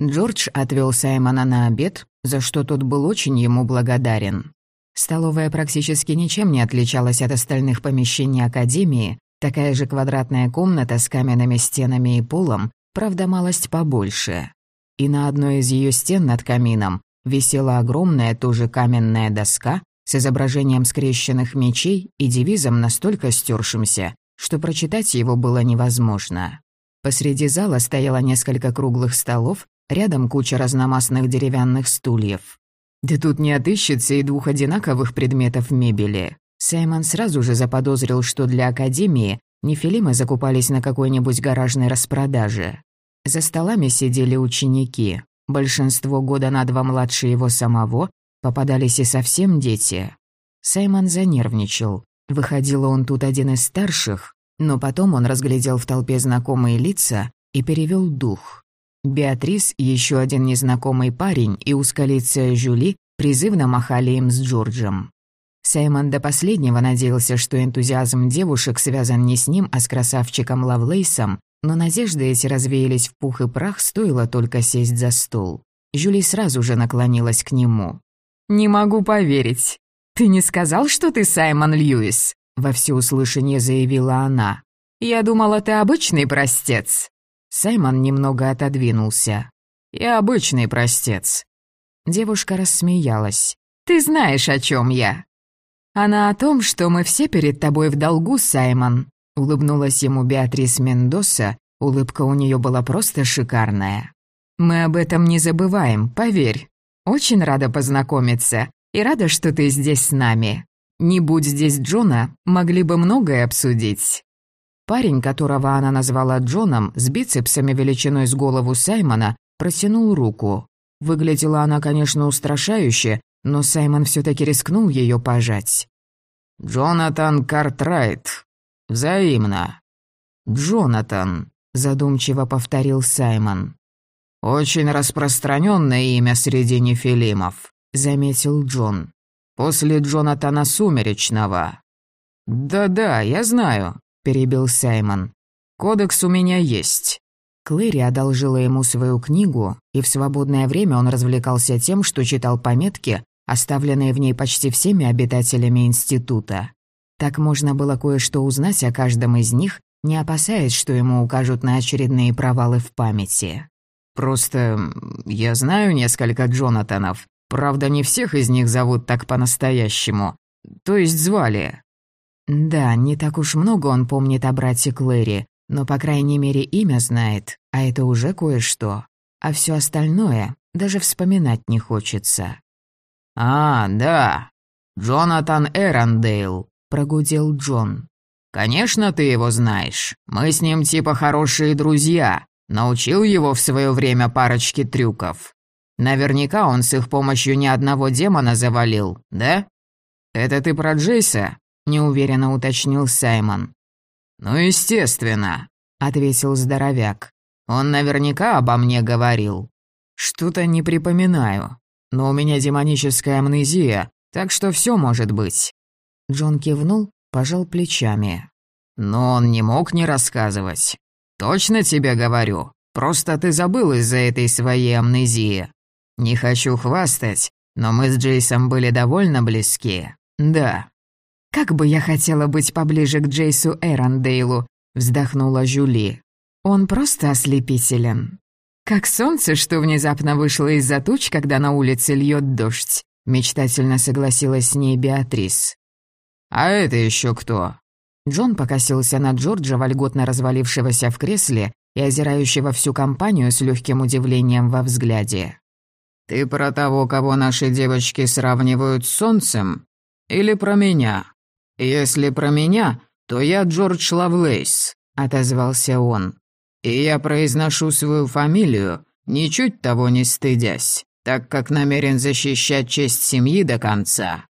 Джордж отвел Саймона на обед, за что тот был очень ему благодарен. Столовая практически ничем не отличалась от остальных помещений Академии, такая же квадратная комната с каменными стенами и полом, правда, малость побольше. И на одной из ее стен над камином висела огромная тоже каменная доска с изображением скрещенных мечей и девизом настолько стёршимся, что прочитать его было невозможно. Посреди зала стояло несколько круглых столов, рядом куча разномастных деревянных стульев. Да тут не отыщется и двух одинаковых предметов мебели. Саймон сразу же заподозрил, что для Академии нефилимы закупались на какой-нибудь гаражной распродаже. За столами сидели ученики. Большинство года на два младше его самого попадались и совсем дети. Саймон занервничал. Выходило он тут один из старших, но потом он разглядел в толпе знакомые лица и перевел дух. Беатрис, еще один незнакомый парень и узколицая Жюли призывно махали им с Джорджем. Саймон до последнего надеялся, что энтузиазм девушек связан не с ним, а с красавчиком Лавлейсом, но надежды эти развеялись в пух и прах, стоило только сесть за стол. Жюли сразу же наклонилась к нему. «Не могу поверить. Ты не сказал, что ты Саймон Льюис?» Во всеуслышание заявила она. «Я думала, ты обычный простец». Саймон немного отодвинулся. «Я обычный простец». Девушка рассмеялась. «Ты знаешь, о чем я?» «Она о том, что мы все перед тобой в долгу, Саймон», улыбнулась ему Беатрис Мендоса, улыбка у нее была просто шикарная. «Мы об этом не забываем, поверь. Очень рада познакомиться и рада, что ты здесь с нами. Не будь здесь Джона, могли бы многое обсудить». Парень, которого она назвала Джоном, с бицепсами величиной с голову Саймона, протянул руку. Выглядела она, конечно, устрашающе, но Саймон все таки рискнул ее пожать. «Джонатан Картрайт. Взаимно». «Джонатан», — задумчиво повторил Саймон. «Очень распространенное имя среди нефилимов», — заметил Джон. «После Джонатана Сумеречного». «Да-да, я знаю перебил Саймон. «Кодекс у меня есть». Клэри одолжила ему свою книгу, и в свободное время он развлекался тем, что читал пометки, оставленные в ней почти всеми обитателями института. Так можно было кое-что узнать о каждом из них, не опасаясь, что ему укажут на очередные провалы в памяти. «Просто я знаю несколько Джонатанов. Правда, не всех из них зовут так по-настоящему. То есть звали. Да, не так уж много он помнит о брате Клэри, но, по крайней мере, имя знает, а это уже кое-что. А все остальное даже вспоминать не хочется. «А, да, Джонатан Эрондейл», — прогудел Джон. «Конечно, ты его знаешь. Мы с ним типа хорошие друзья. Научил его в свое время парочке трюков. Наверняка он с их помощью ни одного демона завалил, да? Это ты про Джейса? Неуверенно уточнил Саймон. «Ну, естественно», — ответил здоровяк. «Он наверняка обо мне говорил». «Что-то не припоминаю. Но у меня демоническая амнезия, так что все может быть». Джон кивнул, пожал плечами. «Но он не мог не рассказывать. Точно тебе говорю. Просто ты забыл из-за этой своей амнезии. Не хочу хвастать, но мы с Джейсом были довольно близки. Да, «Как бы я хотела быть поближе к Джейсу Эрондейлу», — вздохнула Жюли. «Он просто ослепителен. Как солнце, что внезапно вышло из-за туч, когда на улице льет дождь», — мечтательно согласилась с ней Беатрис. «А это еще кто?» Джон покосился на Джорджа, вольготно развалившегося в кресле и озирающего всю компанию с легким удивлением во взгляде. «Ты про того, кого наши девочки сравнивают с солнцем? Или про меня?» «Если про меня, то я Джордж Лавлейс», — отозвался он. «И я произношу свою фамилию, ничуть того не стыдясь, так как намерен защищать честь семьи до конца».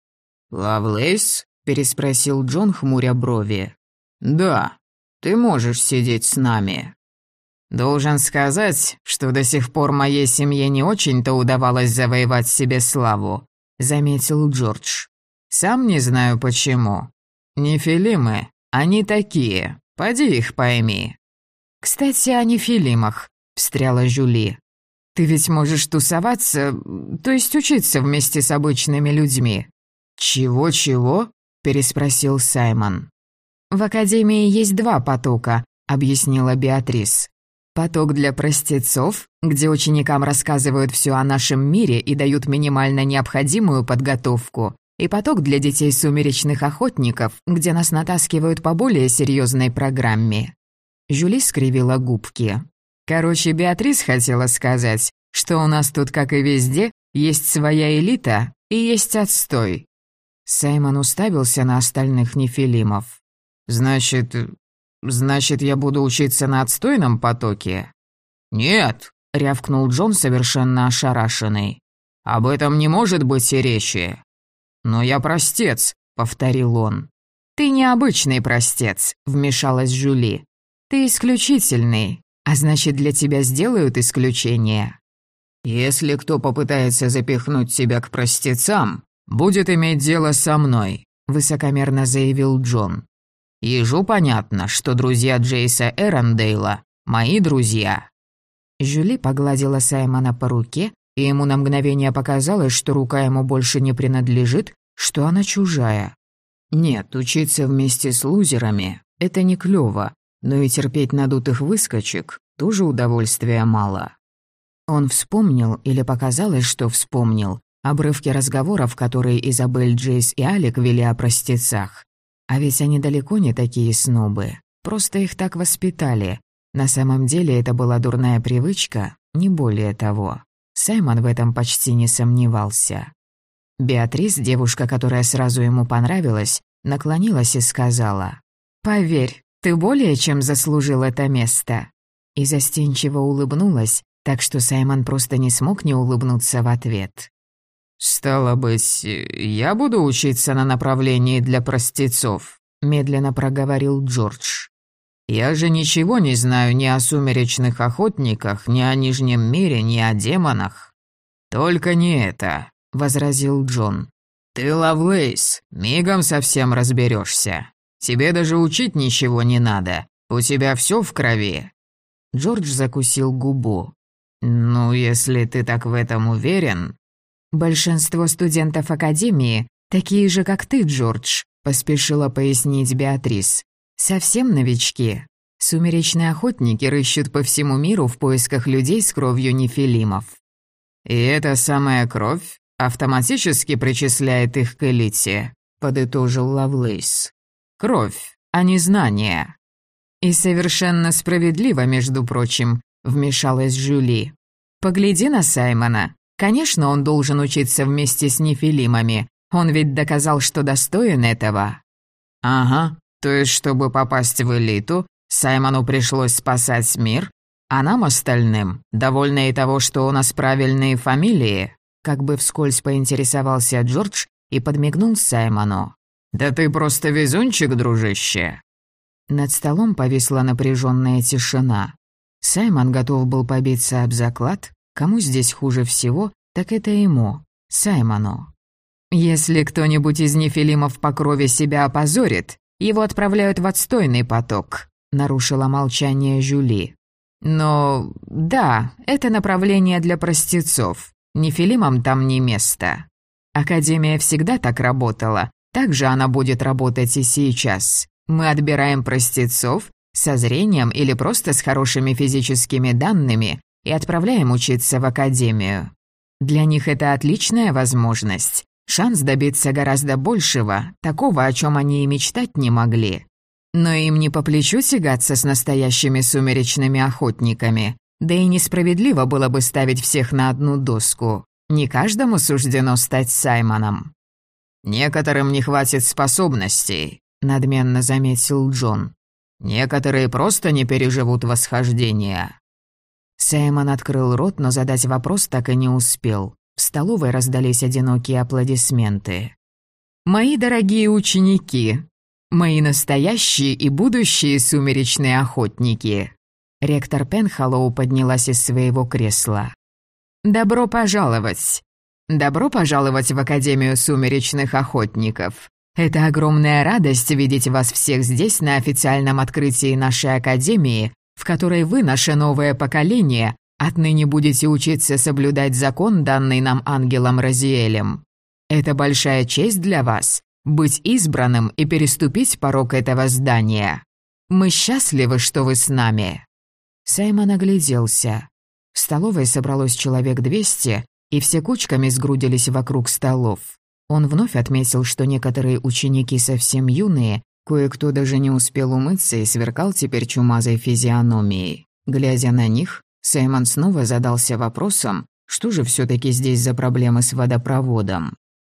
«Лавлейс?» — переспросил Джон, хмуря брови. «Да, ты можешь сидеть с нами». «Должен сказать, что до сих пор моей семье не очень-то удавалось завоевать себе славу», — заметил Джордж. «Сам не знаю почему. «Нефилимы, они такие, поди их пойми». «Кстати, о нефилимах», — встряла Жюли. Ты ведь можешь тусоваться, то есть учиться вместе с обычными людьми». «Чего-чего?» – переспросил Саймон. «В академии есть два потока», – объяснила Беатрис. «Поток для простецов, где ученикам рассказывают все о нашем мире и дают минимально необходимую подготовку, и поток для детей сумеречных охотников, где нас натаскивают по более серьезной программе». Жюли скривила губки. Короче, Беатрис хотела сказать, что у нас тут, как и везде, есть своя элита и есть отстой. Саймон уставился на остальных нефилимов. «Значит, значит, я буду учиться на отстойном потоке?» «Нет», — рявкнул Джон, совершенно ошарашенный. «Об этом не может быть и речи». «Но я простец», — повторил он. «Ты необычный простец», — вмешалась Жюли. «Ты исключительный. А значит, для тебя сделают исключение. Если кто попытается запихнуть себя к простецам, будет иметь дело со мной, высокомерно заявил Джон. Ежу понятно, что друзья Джейса Эрондейла — мои друзья. Жюли погладила Саймона по руке, и ему на мгновение показалось, что рука ему больше не принадлежит, что она чужая. Нет, учиться вместе с лузерами — это не клёво, но и терпеть надутых выскочек тоже удовольствия мало. Он вспомнил, или показалось, что вспомнил, обрывки разговоров, которые Изабель, Джейс и Алик вели о простецах. А ведь они далеко не такие снобы, просто их так воспитали. На самом деле это была дурная привычка, не более того. Саймон в этом почти не сомневался. Беатрис, девушка, которая сразу ему понравилась, наклонилась и сказала, «Поверь, ты более чем заслужил это место». И застенчиво улыбнулась, так что Саймон просто не смог не улыбнуться в ответ. «Стало быть, я буду учиться на направлении для простецов», — медленно проговорил Джордж. «Я же ничего не знаю ни о сумеречных охотниках, ни о Нижнем мире, ни о демонах». «Только не это», — возразил Джон. «Ты, Лавлейс, мигом совсем разберешься. Тебе даже учить ничего не надо. У тебя все в крови». Джордж закусил губу. «Ну, если ты так в этом уверен...» «Большинство студентов Академии такие же, как ты, Джордж», — поспешила пояснить Беатрис. «Совсем новички. Сумеречные охотники рыщут по всему миру в поисках людей с кровью нефилимов». «И эта самая кровь автоматически причисляет их к элите», — подытожил Лавлейс. Кровь, а не знание. И совершенно справедливо, между прочим, вмешалась Жюли. Погляди на Саймона. Конечно, он должен учиться вместе с нефилимами. Он ведь доказал, что достоин этого. Ага, то есть, чтобы попасть в элиту, Саймону пришлось спасать мир, а нам остальным довольны и того, что у нас правильные фамилии. Как бы вскользь поинтересовался Джордж и подмигнул Саймону. «Да ты просто везунчик, дружище!» Над столом повисла напряженная тишина. Саймон готов был побиться об заклад. Кому здесь хуже всего, так это ему, Саймону. Если кто-нибудь из нефилимов по крови себя опозорит, его отправляют в отстойный поток, нарушила молчание Жюли. Но да, это направление для простецов. Нефилимам там не место. Академия всегда так работала, так же она будет работать и сейчас. Мы отбираем простецов со зрением или просто с хорошими физическими данными и отправляем учиться в академию. Для них это отличная возможность, шанс добиться гораздо большего, такого, о чем они и мечтать не могли. Но им не по плечу тягаться с настоящими сумеречными охотниками, да и несправедливо было бы ставить всех на одну доску. Не каждому суждено стать Саймоном. «Некоторым не хватит способностей», — надменно заметил Джон. «Некоторые просто не переживут восхождения». Саймон открыл рот, но задать вопрос так и не успел. В столовой раздались одинокие аплодисменты. «Мои дорогие ученики, мои настоящие и будущие сумеречные охотники!» Ректор Пенхаллоу поднялась из своего кресла. «Добро пожаловать! Добро пожаловать в Академию сумеречных охотников. Это огромная радость видеть вас всех здесь на официальном открытии нашей Академии, в которой вы, наше новое поколение, Отныне будете учиться соблюдать закон, данный нам ангелом Розиэлем. Это большая честь для вас — быть избранным и переступить порог этого здания. Мы счастливы, что вы с нами». Саймон огляделся. В столовой собралось человек двести, и все кучками сгрудились вокруг столов. Он вновь отметил, что некоторые ученики совсем юные, кое-кто даже не успел умыться и сверкал теперь чумазой физиономией. Глядя на них, Саймон снова задался вопросом, что же все таки здесь за проблемы с водопроводом.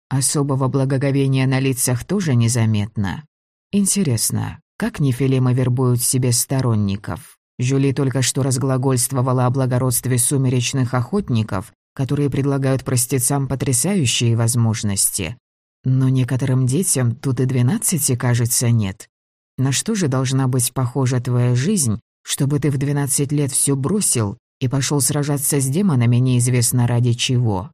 Особого благоговения на лицах тоже незаметно. Интересно, как нефилимы вербуют себе сторонников? Жюли только что разглагольствовала о благородстве сумеречных охотников, которые предлагают простецам потрясающие возможности. Но некоторым детям тут и двенадцати, кажется, нет. На что же должна быть похожа твоя жизнь, чтобы ты в двенадцать лет все бросил и пошел сражаться с демонами неизвестно ради чего?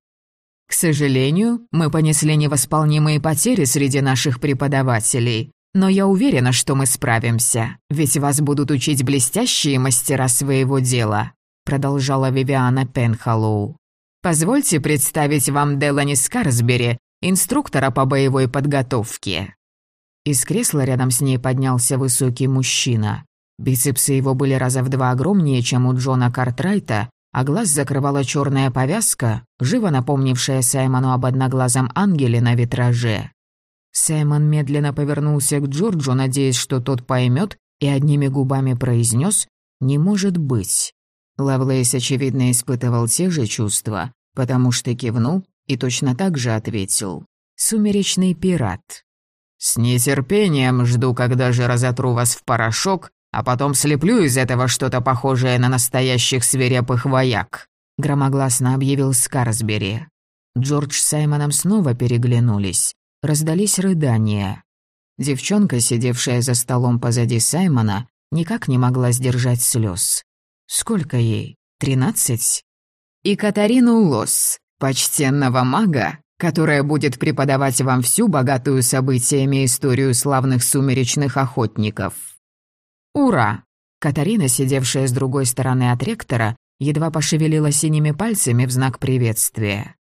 К сожалению, мы понесли невосполнимые потери среди наших преподавателей, но я уверена, что мы справимся, ведь вас будут учить блестящие мастера своего дела», продолжала Вивиана Пенхаллоу. Позвольте представить вам Делани Скарсбери, инструктора по боевой подготовке». Из кресла рядом с ней поднялся высокий мужчина. Бицепсы его были раза в два огромнее, чем у Джона Картрайта, а глаз закрывала черная повязка, живо напомнившая Саймону об одноглазом ангеле на витраже. Саймон медленно повернулся к Джорджу, надеясь, что тот поймет, и одними губами произнес «Не может быть». Лавлейс, очевидно, испытывал те же чувства, потому что кивнул и точно так же ответил. «Сумеречный пират». «С нетерпением жду, когда же разотру вас в порошок, а потом слеплю из этого что-то похожее на настоящих свирепых вояк», громогласно объявил Скарсбери. Джордж с Саймоном снова переглянулись. Раздались рыдания. Девчонка, сидевшая за столом позади Саймона, никак не могла сдержать слез. Сколько ей? Тринадцать? И Катарину Лос, почтенного мага, которая будет преподавать вам всю богатую событиями историю славных сумеречных охотников. Ура! Катарина, сидевшая с другой стороны от ректора, едва пошевелила синими пальцами в знак приветствия.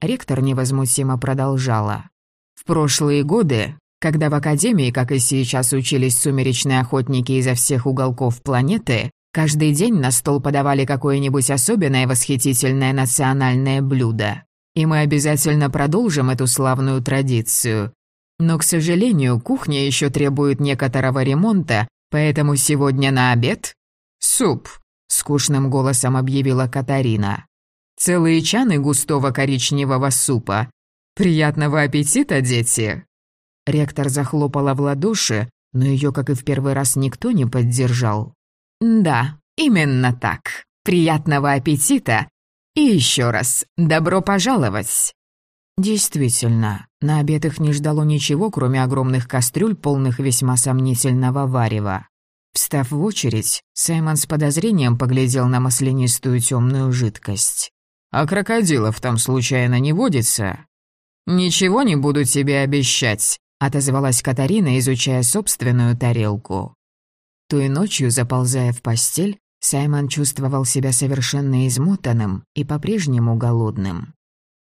Ректор невозмутимо продолжала. В прошлые годы, когда в Академии, как и сейчас, учились сумеречные охотники изо всех уголков планеты, Каждый день на стол подавали какое-нибудь особенное восхитительное национальное блюдо. И мы обязательно продолжим эту славную традицию. Но, к сожалению, кухня еще требует некоторого ремонта, поэтому сегодня на обед суп, скучным голосом объявила Катарина. Целые чаны густого коричневого супа. Приятного аппетита, дети. Ректор захлопала в ладоши, но ее, как и в первый раз, никто не поддержал. «Да, именно так. Приятного аппетита и еще раз добро пожаловать!» Действительно, на обед их не ждало ничего, кроме огромных кастрюль, полных весьма сомнительного варева. Встав в очередь, Саймон с подозрением поглядел на маслянистую темную жидкость. «А крокодилов там случайно не водится?» «Ничего не буду тебе обещать», — отозвалась Катарина, изучая собственную тарелку. Той ночью, заползая в постель, Саймон чувствовал себя совершенно измотанным и по-прежнему голодным.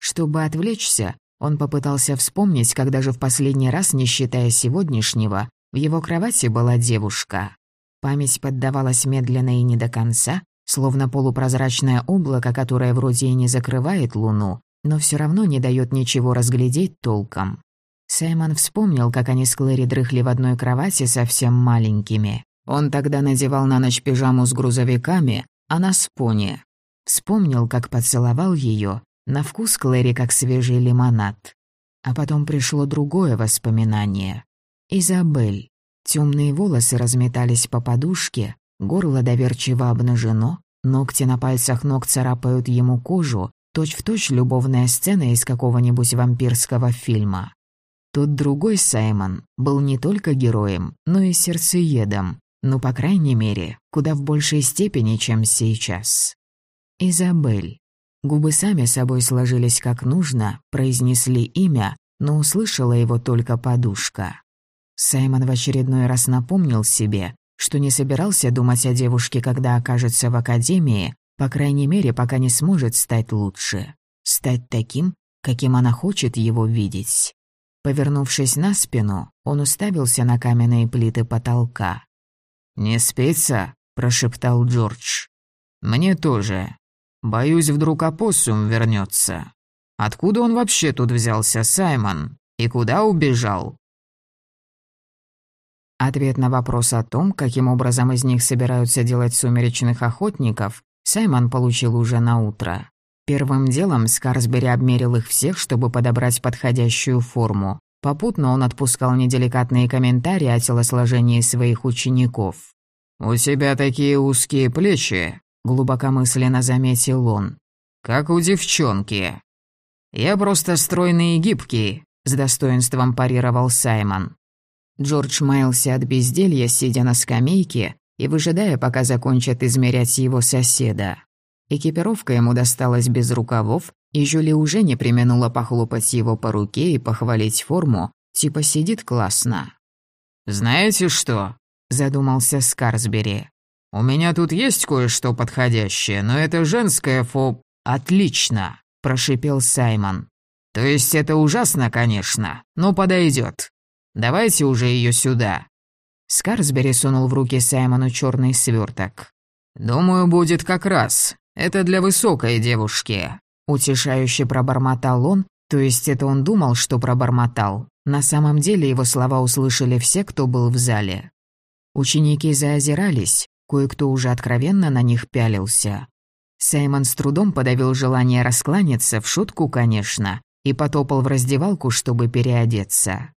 Чтобы отвлечься, он попытался вспомнить, когда же в последний раз, не считая сегодняшнего, в его кровати была девушка. Память поддавалась медленно и не до конца, словно полупрозрачное облако, которое вроде и не закрывает луну, но все равно не дает ничего разглядеть толком. Саймон вспомнил, как они с Клэри дрыхли в одной кровати совсем маленькими. Он тогда надевал на ночь пижаму с грузовиками, а на споне. Вспомнил, как поцеловал ее, на вкус Клэри как свежий лимонад. А потом пришло другое воспоминание. Изабель. Темные волосы разметались по подушке, горло доверчиво обнажено, ногти на пальцах ног царапают ему кожу, точь-в-точь точь любовная сцена из какого-нибудь вампирского фильма. Тот другой Саймон был не только героем, но и сердцеедом, ну, по крайней мере, куда в большей степени, чем сейчас. Изабель. Губы сами собой сложились как нужно, произнесли имя, но услышала его только подушка. Саймон в очередной раз напомнил себе, что не собирался думать о девушке, когда окажется в академии, По крайней мере, пока не сможет стать лучше. Стать таким, каким она хочет его видеть. Повернувшись на спину, он уставился на каменные плиты потолка. «Не спится?» – прошептал Джордж. «Мне тоже. Боюсь, вдруг опоссум вернется. Откуда он вообще тут взялся, Саймон? И куда убежал?» Ответ на вопрос о том, каким образом из них собираются делать сумеречных охотников, Саймон получил уже на утро. Первым делом Скарсбери обмерил их всех, чтобы подобрать подходящую форму. Попутно он отпускал неделикатные комментарии о телосложении своих учеников. «У тебя такие узкие плечи», — глубокомысленно заметил он. «Как у девчонки». «Я просто стройный и гибкий», — с достоинством парировал Саймон. Джордж маялся от безделья, сидя на скамейке и выжидая, пока закончат измерять его соседа. Экипировка ему досталась без рукавов, и Жюли уже не применула похлопать его по руке и похвалить форму, типа сидит классно. «Знаете что?» – задумался Скарсбери. «У меня тут есть кое-что подходящее, но это женская фоб...» «Отлично!» – прошипел Саймон. «То есть это ужасно, конечно, но подойдет. Давайте уже ее сюда». Скарсбери сунул в руки Саймону черный сверток. «Думаю, будет как раз. Это для высокой девушки». Утешающе пробормотал он, то есть это он думал, что пробормотал. На самом деле его слова услышали все, кто был в зале. Ученики заозирались, кое-кто уже откровенно на них пялился. Саймон с трудом подавил желание раскланяться, в шутку, конечно, и потопал в раздевалку, чтобы переодеться.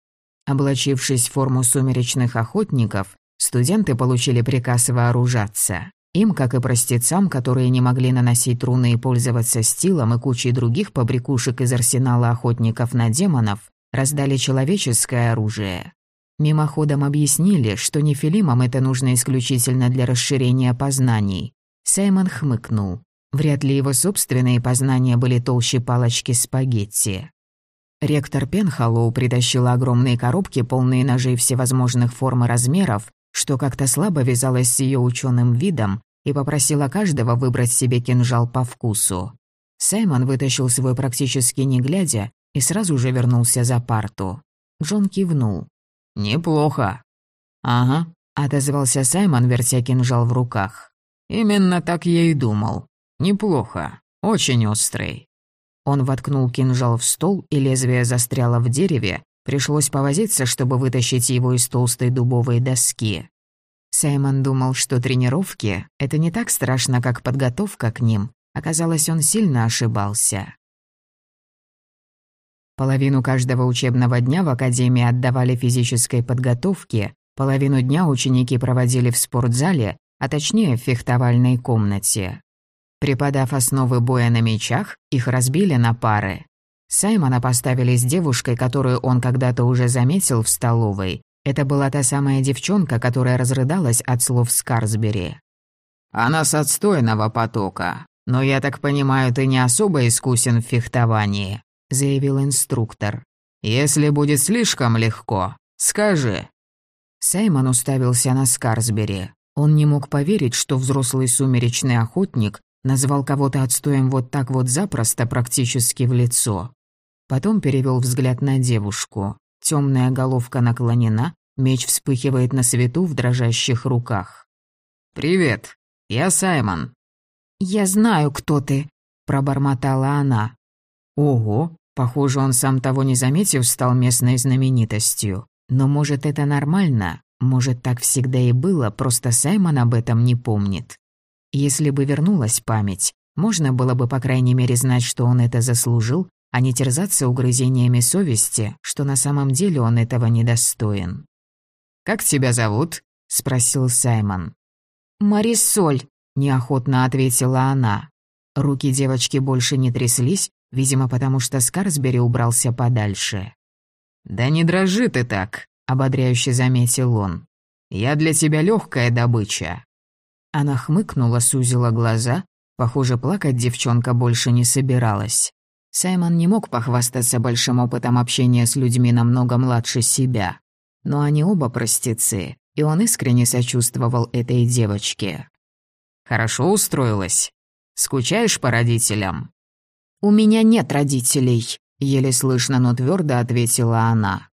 Облачившись в форму сумеречных охотников, студенты получили приказ вооружаться. Им, как и простецам, которые не могли наносить руны и пользоваться стилом и кучей других побрякушек из арсенала охотников на демонов, раздали человеческое оружие. Мимоходом объяснили, что нефилимам это нужно исключительно для расширения познаний. Саймон хмыкнул. Вряд ли его собственные познания были толще палочки спагетти. Ректор Пенхаллоу притащил огромные коробки, полные ножей всевозможных форм и размеров, что как-то слабо вязалось с ее ученым видом, и попросила каждого выбрать себе кинжал по вкусу. Саймон вытащил свой практически не глядя и сразу же вернулся за парту. Джон кивнул. «Неплохо». «Ага», — отозвался Саймон, вертя кинжал в руках. «Именно так я и думал. Неплохо. Очень острый». Он воткнул кинжал в стол, и лезвие застряло в дереве. Пришлось повозиться, чтобы вытащить его из толстой дубовой доски. Саймон думал, что тренировки — это не так страшно, как подготовка к ним. Оказалось, он сильно ошибался. Половину каждого учебного дня в академии отдавали физической подготовке, половину дня ученики проводили в спортзале, а точнее в фехтовальной комнате. Преподав основы боя на мечах, их разбили на пары. Саймона поставили с девушкой, которую он когда-то уже заметил в столовой. Это была та самая девчонка, которая разрыдалась от слов Скарсбери. «Она с отстойного потока, но, я так понимаю, ты не особо искусен в фехтовании», — заявил инструктор. «Если будет слишком легко, скажи». Саймон уставился на Скарсбери. Он не мог поверить, что взрослый сумеречный охотник Назвал кого-то отстоем вот так вот запросто, практически в лицо. Потом перевел взгляд на девушку. Темная головка наклонена, меч вспыхивает на свету в дрожащих руках. «Привет, я Саймон». «Я знаю, кто ты», — пробормотала она. Ого, похоже, он сам того не заметив, стал местной знаменитостью. Но может это нормально? Может так всегда и было, просто Саймон об этом не помнит. Если бы вернулась память, можно было бы, по крайней мере, знать, что он это заслужил, а не терзаться угрызениями совести, что на самом деле он этого недостоин. «Как тебя зовут?» — спросил Саймон. «Марисоль», — неохотно ответила она. Руки девочки больше не тряслись, видимо, потому что Скарсбери убрался подальше. «Да не дрожи ты так», — ободряюще заметил он. «Я для тебя легкая добыча». Она хмыкнула, сузила глаза. Похоже, плакать девчонка больше не собиралась. Саймон не мог похвастаться большим опытом общения с людьми намного младше себя. Но они оба простецы, и он искренне сочувствовал этой девочке. «Хорошо устроилась?» Скучаешь по родителям?» «У меня нет родителей», — еле слышно, но твердо ответила она.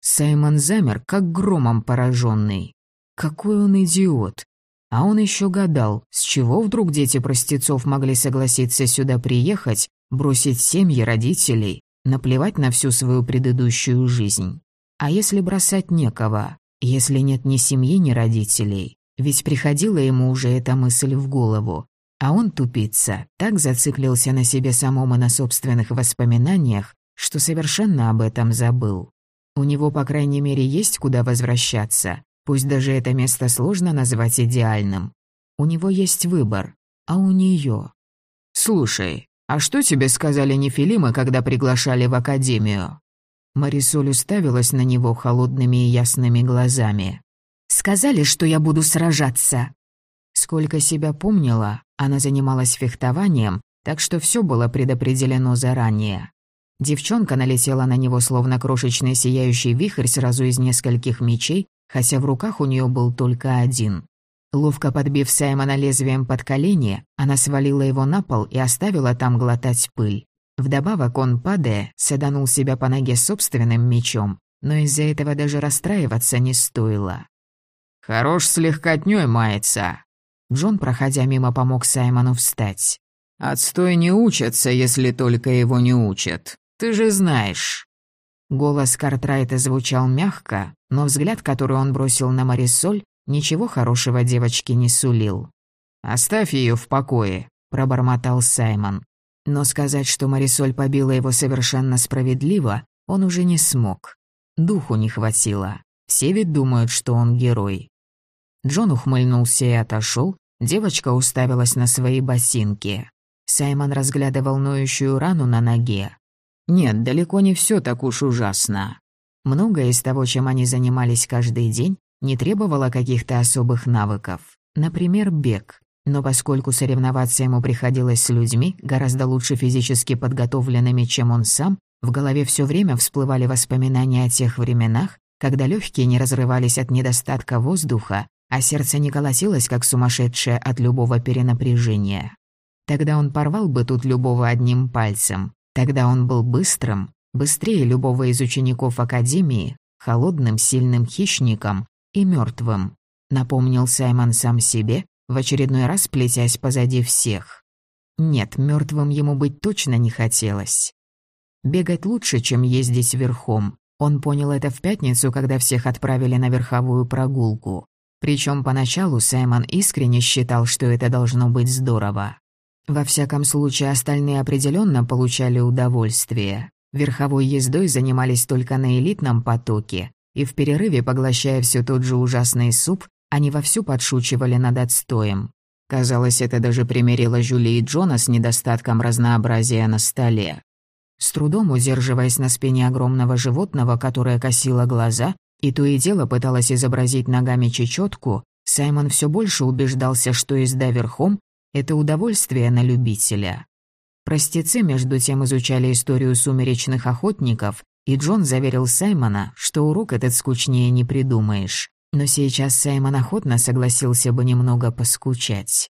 Саймон замер, как громом пораженный. Какой он идиот. А он еще гадал, с чего вдруг дети простецов могли согласиться сюда приехать, бросить семьи родителей, наплевать на всю свою предыдущую жизнь. А если бросать некого, если нет ни семьи, ни родителей? Ведь приходила ему уже эта мысль в голову. А он, тупица, так зациклился на себе самом и на собственных воспоминаниях, что совершенно об этом забыл. У него, по крайней мере, есть куда возвращаться, пусть даже это место сложно назвать идеальным. У него есть выбор, а у нее. «Слушай, а что тебе сказали нефилимы, когда приглашали в академию?» Марисоль уставилась на него холодными и ясными глазами. «Сказали, что я буду сражаться». Сколько себя помнила, она занималась фехтованием, так что все было предопределено заранее. Девчонка налетела на него словно крошечный сияющий вихрь сразу из нескольких мечей, хотя в руках у нее был только один. Ловко подбив Саймона лезвием под колени, она свалила его на пол и оставила там глотать пыль. Вдобавок он, падая, седанул себя по ноге собственным мечом, но из-за этого даже расстраиваться не стоило. «Хорош слегка тнёй мается», Джон, проходя мимо, помог Саймону встать. «Отстой не учатся, если только его не учат. Ты же знаешь». Голос Картрайта звучал мягко, но взгляд, который он бросил на Марисоль, ничего хорошего девочке не сулил. «Оставь ее в покое», — пробормотал Саймон. Но сказать, что Марисоль побила его совершенно справедливо, он уже не смог. Духу не хватило. Все ведь думают, что он герой. Джон ухмыльнулся и отошел. Девочка уставилась на свои ботинки. Саймон разглядывал ноющую рану на ноге. Нет, далеко не все так уж ужасно. Многое из того, чем они занимались каждый день, не требовало каких-то особых навыков. Например, бег. Но поскольку соревноваться ему приходилось с людьми, гораздо лучше физически подготовленными, чем он сам, в голове все время всплывали воспоминания о тех временах, когда легкие не разрывались от недостатка воздуха, а сердце не колосилось, как сумасшедшее от любого перенапряжения. Тогда он порвал бы тут любого одним пальцем. Тогда он был быстрым, быстрее любого из учеников Академии, холодным, сильным хищником и мертвым. Напомнил Саймон сам себе, в очередной раз плетясь позади всех. Нет, мертвым ему быть точно не хотелось. Бегать лучше, чем ездить верхом. Он понял это в пятницу, когда всех отправили на верховую прогулку. Причем поначалу Саймон искренне считал, что это должно быть здорово. Во всяком случае, остальные определенно получали удовольствие. Верховой ездой занимались только на элитном потоке, и в перерыве, поглощая все тот же ужасный суп, они вовсю подшучивали над отстоем. Казалось, это даже примерило Жюли и Джона с недостатком разнообразия на столе. С трудом удерживаясь на спине огромного животного, которое косило глаза, и то и дело пыталась изобразить ногами чечетку, Саймон все больше убеждался, что езда верхом — это удовольствие на любителя. Простецы между тем изучали историю сумеречных охотников, и Джон заверил Саймона, что урок этот скучнее не придумаешь. Но сейчас Саймон охотно согласился бы немного поскучать.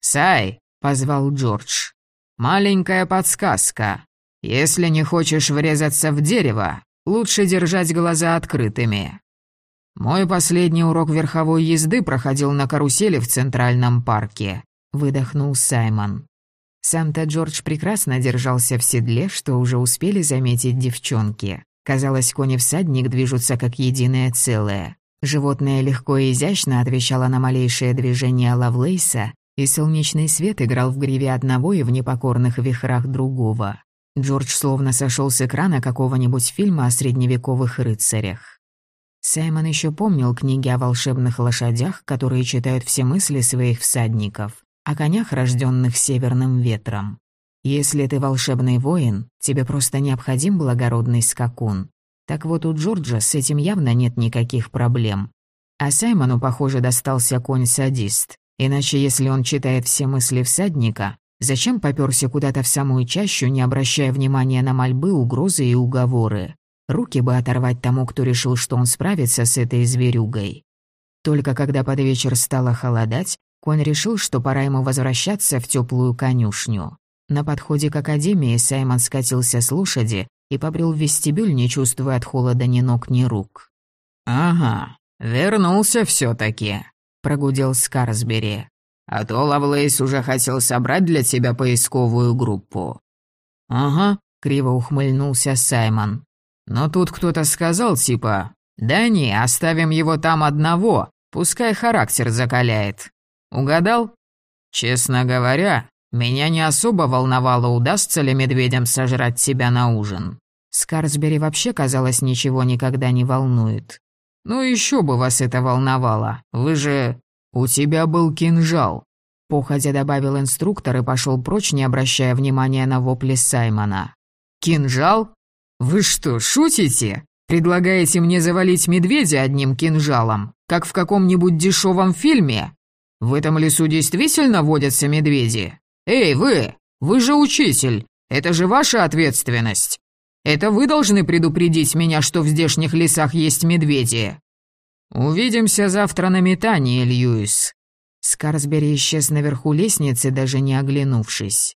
«Сай!» — позвал Джордж. «Маленькая подсказка. Если не хочешь врезаться в дерево, лучше держать глаза открытыми. Мой последний урок верховой езды проходил на карусели в Центральном парке», — выдохнул Саймон. Сам-то Джордж прекрасно держался в седле, что уже успели заметить девчонки. Казалось, кони-всадник движутся как единое целое. Животное легко и изящно отвечало на малейшее движение Лавлейса, и солнечный свет играл в гриве одного и в непокорных вихрах другого. Джордж словно сошел с экрана какого-нибудь фильма о средневековых рыцарях. Саймон еще помнил книги о волшебных лошадях, которые читают все мысли своих всадников, о конях, рожденных северным ветром. Если ты волшебный воин, тебе просто необходим благородный скакун. Так вот у Джорджа с этим явно нет никаких проблем. А Саймону, похоже, достался конь-садист. Иначе, если он читает все мысли всадника, Зачем попёрся куда-то в самую чащу, не обращая внимания на мольбы, угрозы и уговоры? Руки бы оторвать тому, кто решил, что он справится с этой зверюгой. Только когда под вечер стало холодать, Конь решил, что пора ему возвращаться в теплую конюшню. На подходе к академии Саймон скатился с лошади и побрел в вестибюль, не чувствуя от холода ни ног, ни рук. «Ага, вернулся все таки прогудел Скарсбери. «А то Лавлейс уже хотел собрать для тебя поисковую группу». «Ага», — криво ухмыльнулся Саймон. «Но тут кто-то сказал, типа, да не, оставим его там одного, пускай характер закаляет. Угадал? Честно говоря, меня не особо волновало, удастся ли медведям сожрать тебя на ужин. Скарсбери вообще, казалось, ничего никогда не волнует. Ну еще бы вас это волновало. Вы же... У тебя был кинжал. Походя добавил инструктор и пошел прочь, не обращая внимания на вопли Саймона. «Кинжал? Вы что, шутите? Предлагаете мне завалить медведя одним кинжалом, как в каком-нибудь дешевом фильме? В этом лесу действительно водятся медведи? Эй, вы! Вы же учитель! Это же ваша ответственность! Это вы должны предупредить меня, что в здешних лесах есть медведи. Увидимся завтра на метании, Льюис». Скарсбери исчез наверху лестницы, даже не оглянувшись.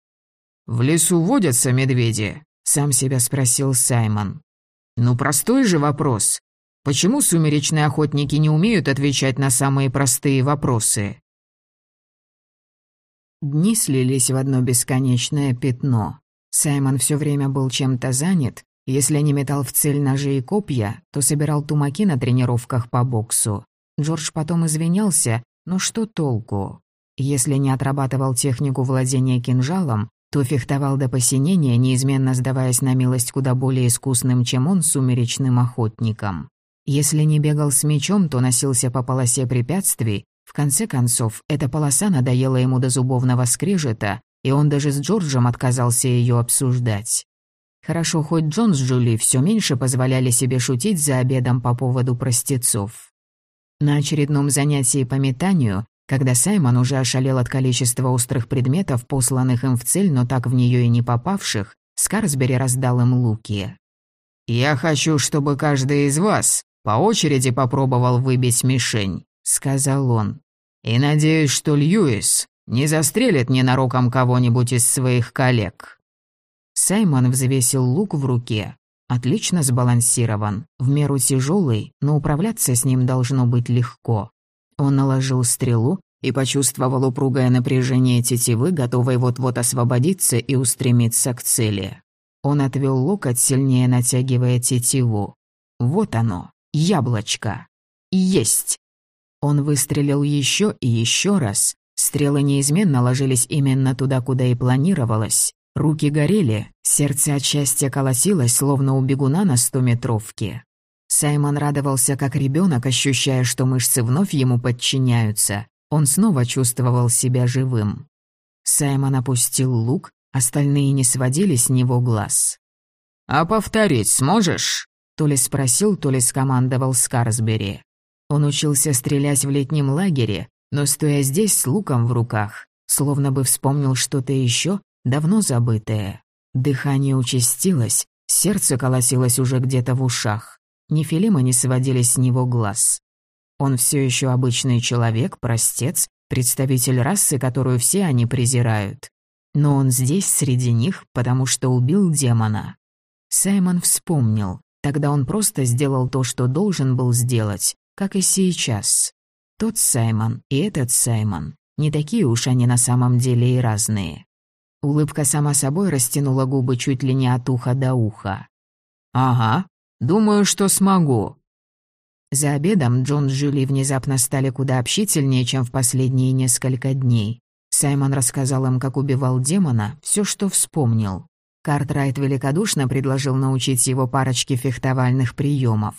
«В лесу водятся медведи?» — сам себя спросил Саймон. «Ну, простой же вопрос. Почему сумеречные охотники не умеют отвечать на самые простые вопросы?» Дни слились в одно бесконечное пятно. Саймон все время был чем-то занят. Если не метал в цель ножи и копья, то собирал тумаки на тренировках по боксу. Джордж потом извинялся, но что толку? Если не отрабатывал технику владения кинжалом, то фехтовал до посинения, неизменно сдаваясь на милость куда более искусным, чем он, сумеречным охотникам. Если не бегал с мечом, то носился по полосе препятствий. В конце концов, эта полоса надоела ему до зубовного скрежета, и он даже с Джорджем отказался ее обсуждать. Хорошо, хоть Джон с Джули все меньше позволяли себе шутить за обедом по поводу простецов. На очередном занятии по метанию, когда Саймон уже ошалел от количества острых предметов, посланных им в цель, но так в нее и не попавших, Скарсбери раздал им луки. «Я хочу, чтобы каждый из вас по очереди попробовал выбить мишень», — сказал он. «И надеюсь, что Льюис не застрелит ненароком кого-нибудь из своих коллег». Саймон взвесил лук в руке. Отлично сбалансирован, в меру тяжелый, но управляться с ним должно быть легко. Он наложил стрелу и почувствовал упругое напряжение тетивы, готовой вот-вот освободиться и устремиться к цели. Он отвел локоть, сильнее натягивая тетиву. Вот оно, яблочко. Есть! Он выстрелил еще и еще раз, Стрелы неизменно ложились именно туда, куда и планировалось. Руки горели, сердце от счастья колотилось, словно у бегуна на стометровке. Саймон радовался как ребенок, ощущая, что мышцы вновь ему подчиняются. Он снова чувствовал себя живым. Саймон опустил лук, остальные не сводили с него глаз. «А повторить сможешь?» То ли спросил, то ли скомандовал Скарсбери. Он учился стрелять в летнем лагере, но стоя здесь с луком в руках, словно бы вспомнил что-то еще давно забытое. Дыхание участилось, сердце колосилось уже где-то в ушах. Ни Филима не сводили с него глаз. Он все еще обычный человек, простец, представитель расы, которую все они презирают. Но он здесь, среди них, потому что убил демона. Саймон вспомнил. Тогда он просто сделал то, что должен был сделать, как и сейчас. Тот Саймон и этот Саймон. Не такие уж они на самом деле и разные. Улыбка сама собой растянула губы чуть ли не от уха до уха. «Ага, думаю, что смогу». За обедом Джон с Жюли внезапно стали куда общительнее, чем в последние несколько дней. Саймон рассказал им, как убивал демона, все, что вспомнил. Картрайт великодушно предложил научить его парочке фехтовальных приемов.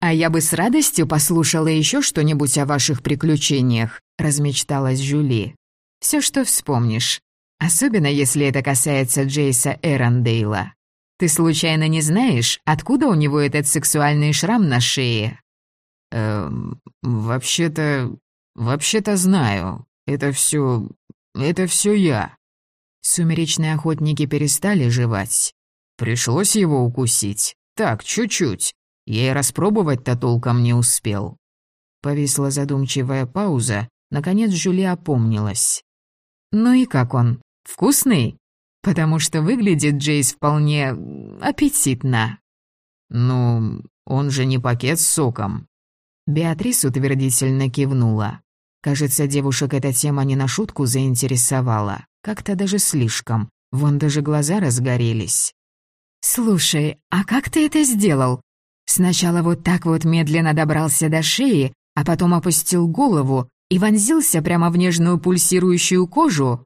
«А я бы с радостью послушала еще что-нибудь о ваших приключениях», — размечталась Жюли. «Все, что вспомнишь. Особенно, если это касается Джейса Эрондейла. Ты случайно не знаешь, откуда у него этот сексуальный шрам на шее?» «Эм, вообще-то... вообще-то знаю. Это все... это все я». Сумеречные охотники перестали жевать. Пришлось его укусить. Так, чуть-чуть. Я и распробовать-то толком не успел. Повисла задумчивая пауза, Наконец Жюли опомнилась. «Ну и как он? Вкусный?» «Потому что выглядит Джейс вполне... аппетитно». «Ну, он же не пакет с соком». Беатрис утвердительно кивнула. Кажется, девушек эта тема не на шутку заинтересовала. Как-то даже слишком. Вон даже глаза разгорелись. «Слушай, а как ты это сделал? Сначала вот так вот медленно добрался до шеи, а потом опустил голову и вонзился прямо в нежную пульсирующую кожу?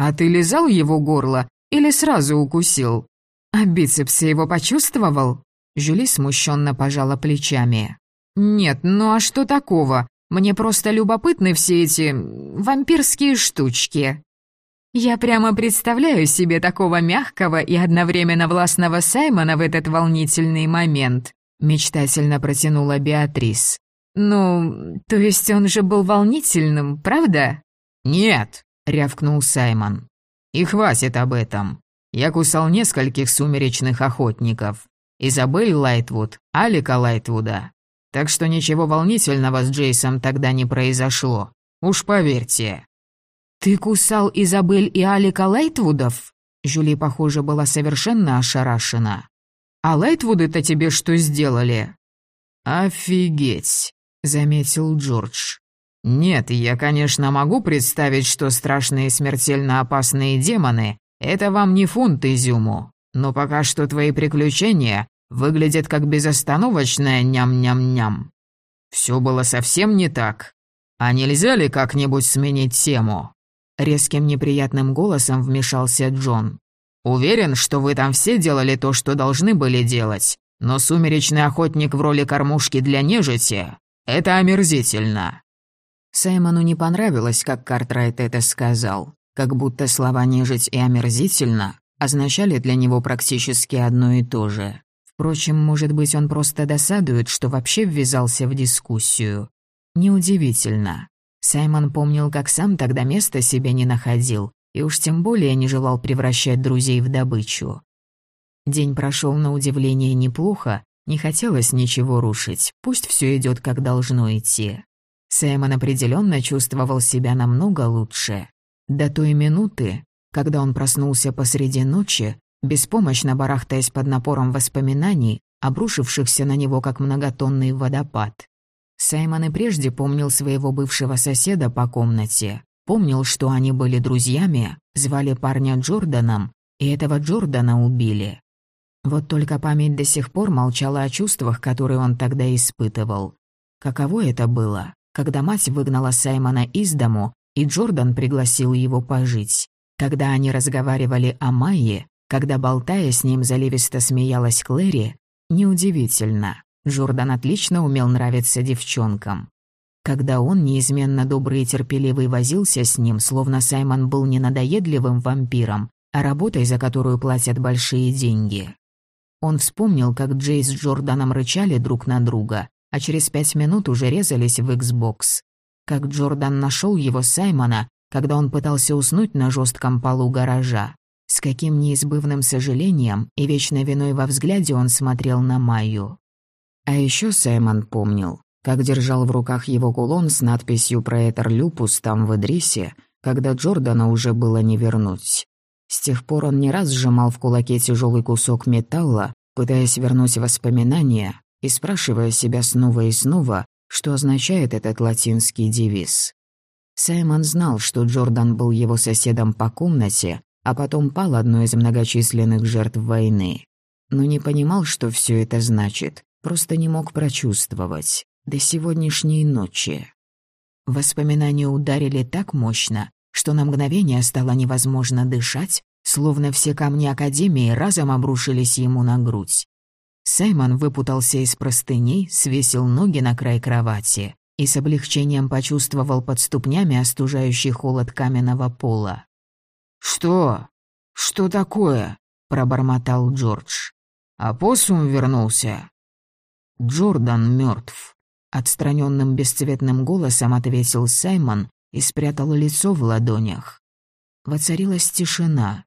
А ты лизал его горло или сразу укусил? А бицепсы его почувствовал?» Жюли смущенно пожала плечами. «Нет, ну а что такого? Мне просто любопытны все эти... вампирские штучки». Я прямо представляю себе такого мягкого и одновременно властного Саймона в этот волнительный момент, мечтательно протянула Беатрис. Ну, то есть он же был волнительным, правда? Нет, рявкнул Саймон. И хватит об этом. Я кусал нескольких сумеречных охотников. Изабель Лайтвуд, Алека Лайтвуда. Так что ничего волнительного с Джейсом тогда не произошло. Уж поверьте. «Ты кусал Изабель и Алека Лайтвудов?» Жюли, похоже, была совершенно ошарашена. «А Лайтвуды-то тебе что сделали?» «Офигеть», — заметил Джордж. «Нет, я, конечно, могу представить, что страшные смертельно опасные демоны — это вам не фунт изюму, но пока что твои приключения выглядят как безостановочное ням-ням-ням. Все было совсем не так. А нельзя ли как-нибудь сменить тему?» Резким неприятным голосом вмешался Джон. «Уверен, что вы там все делали то, что должны были делать, но сумеречный охотник в роли кормушки для нежити — это омерзительно». Саймону не понравилось, как Картрайт это сказал, как будто слова «нежить» и «омерзительно» означали для него практически одно и то же. Впрочем, может быть, он просто досадует, что вообще ввязался в дискуссию. Неудивительно. Саймон помнил, как сам тогда места себе не находил, и уж тем более не желал превращать друзей в добычу. День прошел на удивление неплохо, не хотелось ничего рушить, пусть все идет как должно идти. Саймон определенно чувствовал себя намного лучше. До той минуты, когда он проснулся посреди ночи, беспомощно барахтаясь под напором воспоминаний, обрушившихся на него как многотонный водопад. Саймон и прежде помнил своего бывшего соседа по комнате. Помнил, что они были друзьями, звали парня Джорданом, и этого Джордана убили. Вот только память до сих пор молчала о чувствах, которые он тогда испытывал. Каково это было, когда мать выгнала Саймона из дому, и Джордан пригласил его пожить. Когда они разговаривали о Майе, когда, болтая с ним, заливисто смеялась Клэри, неудивительно. Джордан отлично умел нравиться девчонкам. Когда он, неизменно добрый и терпеливый, возился с ним, словно Саймон был не надоедливым вампиром, а работой, за которую платят большие деньги. Он вспомнил, как Джей с Джорданом рычали друг на друга, а через пять минут уже резались в Xbox. Как Джордан нашел его Саймона, когда он пытался уснуть на жестком полу гаража. С каким неизбывным сожалением и вечной виной во взгляде он смотрел на Майю. А еще Саймон помнил, как держал в руках его кулон с надписью «Проэтер Люпус» там в Идрисе, когда Джордана уже было не вернуть. С тех пор он не раз сжимал в кулаке тяжелый кусок металла, пытаясь вернуть воспоминания и спрашивая себя снова и снова, что означает этот латинский девиз. Саймон знал, что Джордан был его соседом по комнате, а потом пал одной из многочисленных жертв войны. Но не понимал, что все это значит, Просто не мог прочувствовать. До сегодняшней ночи. Воспоминания ударили так мощно, что на мгновение стало невозможно дышать, словно все камни Академии разом обрушились ему на грудь. Саймон выпутался из простыней, свесил ноги на край кровати и с облегчением почувствовал под ступнями остужающий холод каменного пола. «Что? Что такое?» — пробормотал Джордж. «Апоссум вернулся?» Джордан мертв. Отстраненным бесцветным голосом ответил Саймон и спрятал лицо в ладонях. Воцарилась тишина.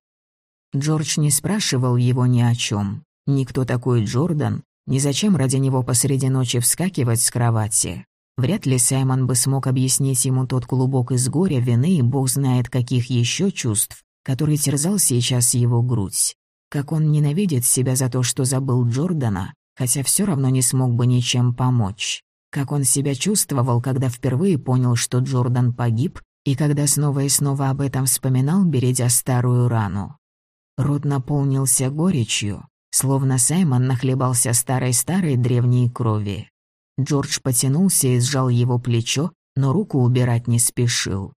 Джордж не спрашивал его ни о чем. Никто такой Джордан, ни зачем ради него посреди ночи вскакивать с кровати. Вряд ли Саймон бы смог объяснить ему тот клубок из горя, вины и бог знает каких еще чувств, который терзал сейчас его грудь. Как он ненавидит себя за то, что забыл Джордана, хотя все равно не смог бы ничем помочь. Как он себя чувствовал, когда впервые понял, что Джордан погиб, и когда снова и снова об этом вспоминал, бередя старую рану. Рот наполнился горечью, словно Саймон нахлебался старой-старой древней крови. Джордж потянулся и сжал его плечо, но руку убирать не спешил.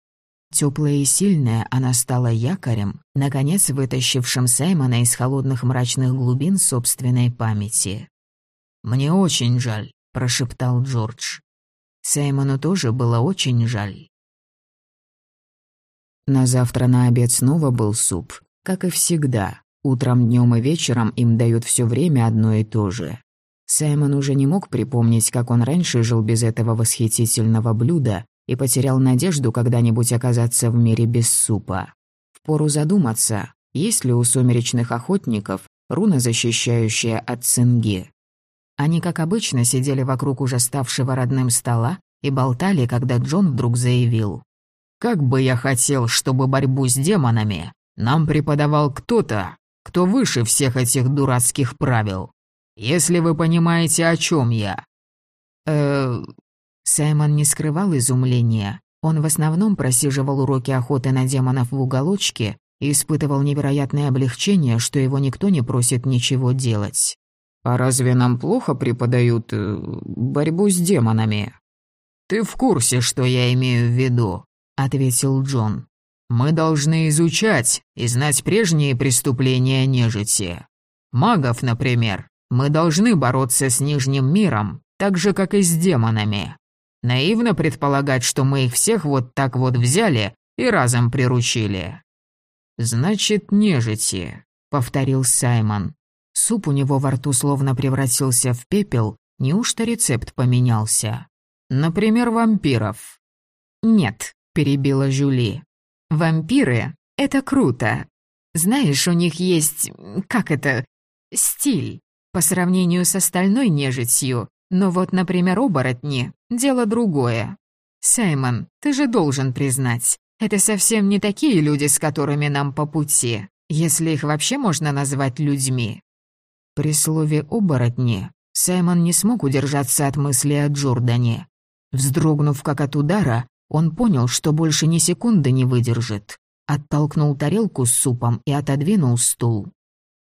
Теплая и сильная, она стала якорем, наконец вытащившим Саймона из холодных мрачных глубин собственной памяти. «Мне очень жаль», — прошептал Джордж. Саймону тоже было очень жаль. На завтра на обед снова был суп, как и всегда. Утром, днем и вечером им дают все время одно и то же. Саймон уже не мог припомнить, как он раньше жил без этого восхитительного блюда и потерял надежду когда-нибудь оказаться в мире без супа. Впору задуматься, есть ли у сумеречных охотников руна, защищающая от цинги. Они, как обычно, сидели вокруг уже ставшего родным стола и болтали, когда Джон вдруг заявил. «Как бы я хотел, чтобы борьбу с демонами нам преподавал кто-то, кто выше всех этих дурацких правил. Если вы понимаете, о чем я». «Э...» Саймон не скрывал изумления. Он в основном просиживал уроки охоты на демонов в уголочке и испытывал невероятное облегчение, что его никто не просит ничего делать. «А разве нам плохо преподают э, борьбу с демонами?» «Ты в курсе, что я имею в виду?» — ответил Джон. «Мы должны изучать и знать прежние преступления нежити. Магов, например, мы должны бороться с Нижним миром, так же, как и с демонами. Наивно предполагать, что мы их всех вот так вот взяли и разом приручили». «Значит, нежити», — повторил Саймон. Суп у него во рту словно превратился в пепел, неужто рецепт поменялся? «Например, вампиров». «Нет», — перебила Жюли. «Вампиры — это круто. Знаешь, у них есть... как это... стиль по сравнению с остальной нежитью. Но вот, например, оборотни — дело другое. Саймон, ты же должен признать, это совсем не такие люди, с которыми нам по пути, если их вообще можно назвать людьми. При слове «оборотни» Саймон не смог удержаться от мысли о Джордане. Вздрогнув как от удара, он понял, что больше ни секунды не выдержит. Оттолкнул тарелку с супом и отодвинул стул.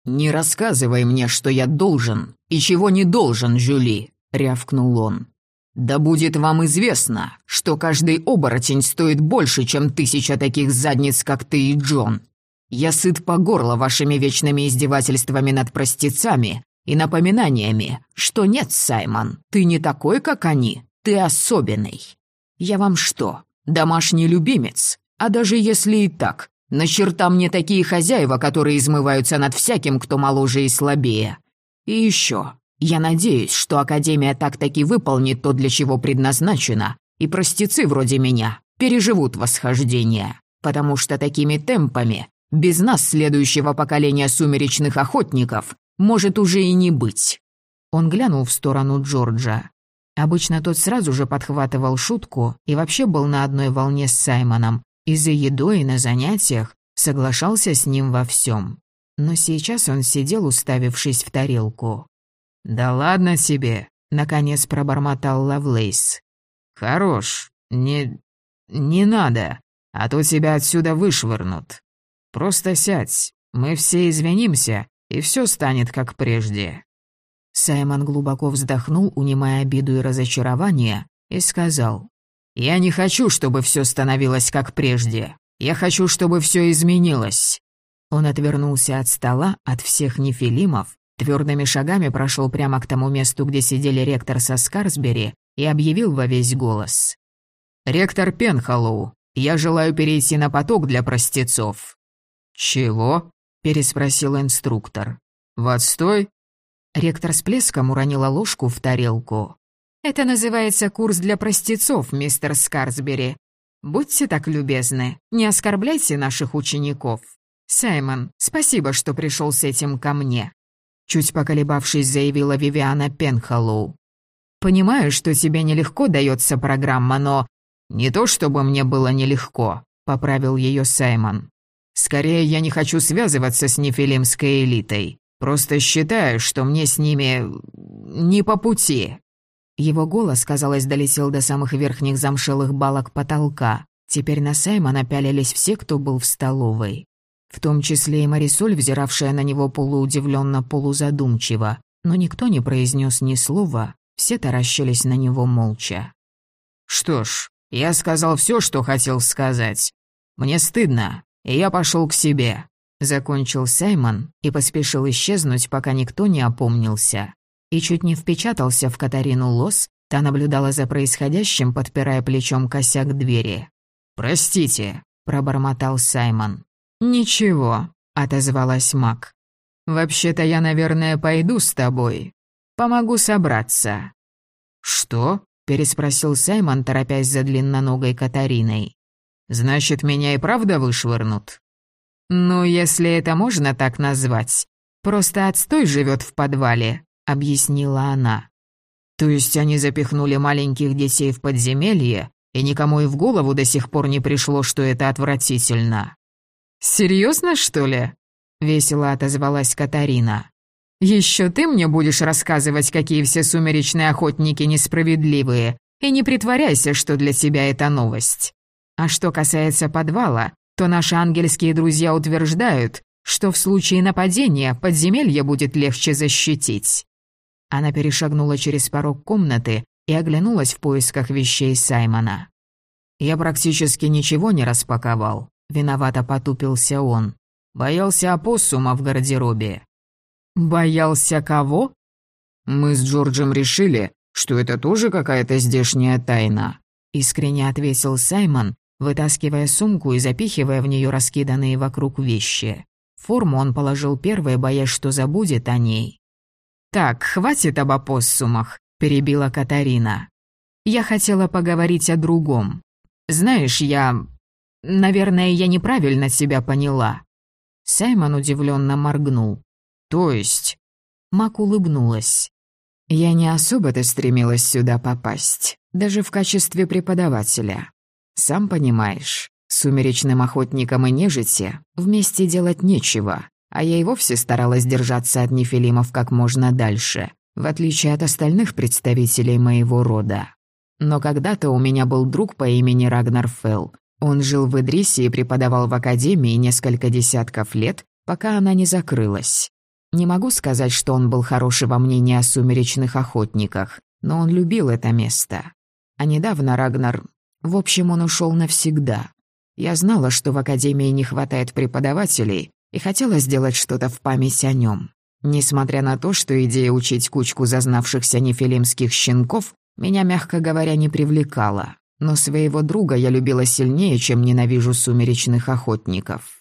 «Не рассказывай мне, что я должен и чего не должен, Жюли», — рявкнул он. «Да будет вам известно, что каждый оборотень стоит больше, чем тысяча таких задниц, как ты и Джон. Я сыт по горло вашими вечными издевательствами над простецами и напоминаниями, что нет, Саймон, ты не такой, как они, ты особенный. Я вам что, домашний любимец? А даже если и так, на черта мне такие хозяева, которые измываются над всяким, кто моложе и слабее. И еще, я надеюсь, что Академия так-таки выполнит то, для чего предназначена, и простецы вроде меня переживут восхождение, потому что такими темпами без нас следующего поколения сумеречных охотников может уже и не быть». Он глянул в сторону Джорджа. Обычно тот сразу же подхватывал шутку и вообще был на одной волне с Саймоном, и за едой, и на занятиях соглашался с ним во всем. Но сейчас он сидел, уставившись в тарелку. «Да ладно себе!» — наконец пробормотал Лавлейс. «Хорош, не... не надо, а то тебя отсюда вышвырнут. Просто сядь, мы все извинимся, и все станет как прежде». Саймон глубоко вздохнул, унимая обиду и разочарование, и сказал, «Я не хочу, чтобы все становилось как прежде. Я хочу, чтобы все изменилось». Он отвернулся от стола, от всех нефилимов, твердыми шагами прошел прямо к тому месту, где сидели ректор со Скарсбери, и объявил во весь голос. «Ректор Пенхоллоу, я желаю перейти на поток для простецов». «Чего?» – переспросил инструктор. «В отстой?» Ректор с плеском уронила ложку в тарелку. Это называется курс для простецов, мистер Скарсбери. Будьте так любезны, не оскорбляйте наших учеников. Саймон, спасибо, что пришел с этим ко мне. Чуть поколебавшись, заявила Вивиана Пенхоллоу. Понимаю, что тебе нелегко дается программа, но...» «Не то чтобы мне было нелегко», — поправил ее Саймон. «Скорее, я не хочу связываться с нефилимской элитой. Просто считаю, что мне с ними... не по пути». Его голос, казалось, долетел до самых верхних замшелых балок потолка. Теперь на Саймона пялились все, кто был в столовой. В том числе и Марисоль, взиравшая на него полуудивленно, полузадумчиво. Но никто не произнес ни слова, все таращились на него молча. «Что ж, я сказал все, что хотел сказать. Мне стыдно, и я пошел к себе», — закончил Саймон и поспешил исчезнуть, пока никто не опомнился и чуть не впечатался в Катарину Лос, та наблюдала за происходящим, подпирая плечом косяк двери. «Простите», — пробормотал Саймон. «Ничего», — отозвалась Мак. «Вообще-то я, наверное, пойду с тобой. Помогу собраться». «Что?» — переспросил Саймон, торопясь за длинноногой Катариной. «Значит, меня и правда вышвырнут?» «Ну, если это можно так назвать. Просто отстой живет в подвале. — объяснила она. «То есть они запихнули маленьких детей в подземелье, и никому и в голову до сих пор не пришло, что это отвратительно?» «Серьезно, что ли?» — весело отозвалась Катарина. «Еще ты мне будешь рассказывать, какие все сумеречные охотники несправедливые, и не притворяйся, что для тебя это новость. А что касается подвала, то наши ангельские друзья утверждают, что в случае нападения подземелье будет легче защитить. Она перешагнула через порог комнаты и оглянулась в поисках вещей Саймона. «Я практически ничего не распаковал», — виновато потупился он. «Боялся опоссума в гардеробе». «Боялся кого?» «Мы с Джорджем решили, что это тоже какая-то здешняя тайна», — искренне ответил Саймон, вытаскивая сумку и запихивая в нее раскиданные вокруг вещи. Форму он положил первой, боясь, что забудет о ней. «Так, хватит об опоссумах», — перебила Катарина. «Я хотела поговорить о другом. Знаешь, я... Наверное, я неправильно себя поняла». Саймон удивленно моргнул. «То есть?» Мак улыбнулась. «Я не особо-то стремилась сюда попасть, даже в качестве преподавателя. Сам понимаешь, сумеречным охотникам и нежити вместе делать нечего а я и вовсе старалась держаться от нефилимов как можно дальше, в отличие от остальных представителей моего рода. Но когда-то у меня был друг по имени Рагнар Фелл. Он жил в Идрисе и преподавал в академии несколько десятков лет, пока она не закрылась. Не могу сказать, что он был хорошего мнения о сумеречных охотниках, но он любил это место. А недавно Рагнар... В общем, он ушел навсегда. Я знала, что в академии не хватает преподавателей, и хотела сделать что-то в память о нем. Несмотря на то, что идея учить кучку зазнавшихся нефилимских щенков меня, мягко говоря, не привлекала. Но своего друга я любила сильнее, чем ненавижу сумеречных охотников.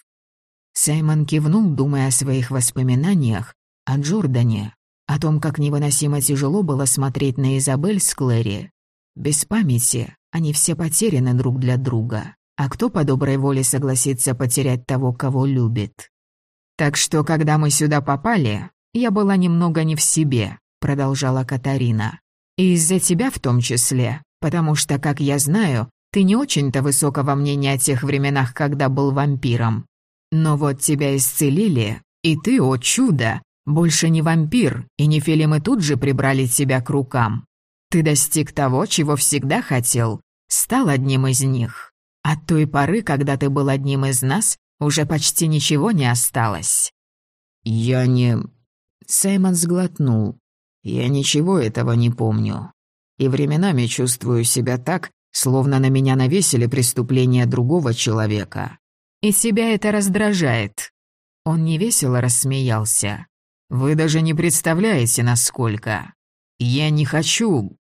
Саймон кивнул, думая о своих воспоминаниях, о Джордане, о том, как невыносимо тяжело было смотреть на Изабель с Клэри. Без памяти они все потеряны друг для друга. А кто по доброй воле согласится потерять того, кого любит? «Так что, когда мы сюда попали, я была немного не в себе», — продолжала Катарина. «И из-за тебя в том числе, потому что, как я знаю, ты не очень-то высокого мнения о тех временах, когда был вампиром. Но вот тебя исцелили, и ты, о чудо, больше не вампир, и нефилимы тут же прибрали тебя к рукам. Ты достиг того, чего всегда хотел, стал одним из них. От той поры, когда ты был одним из нас, уже почти ничего не осталось». «Я не...» Саймон сглотнул. «Я ничего этого не помню. И временами чувствую себя так, словно на меня навесили преступление другого человека. И себя это раздражает». Он невесело рассмеялся. «Вы даже не представляете, насколько. Я не хочу...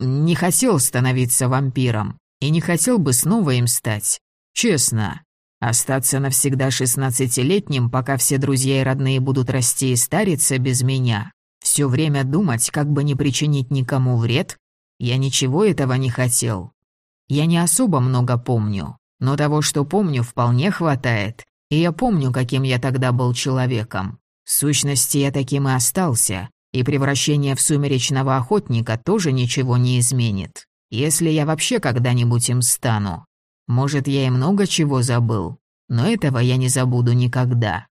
Не хотел становиться вампиром и не хотел бы снова им стать. Честно, Остаться навсегда шестнадцатилетним, пока все друзья и родные будут расти и стариться без меня. Все время думать, как бы не причинить никому вред. Я ничего этого не хотел. Я не особо много помню, но того, что помню, вполне хватает. И я помню, каким я тогда был человеком. В сущности, я таким и остался. И превращение в сумеречного охотника тоже ничего не изменит. Если я вообще когда-нибудь им стану. Может, я и много чего забыл, но этого я не забуду никогда».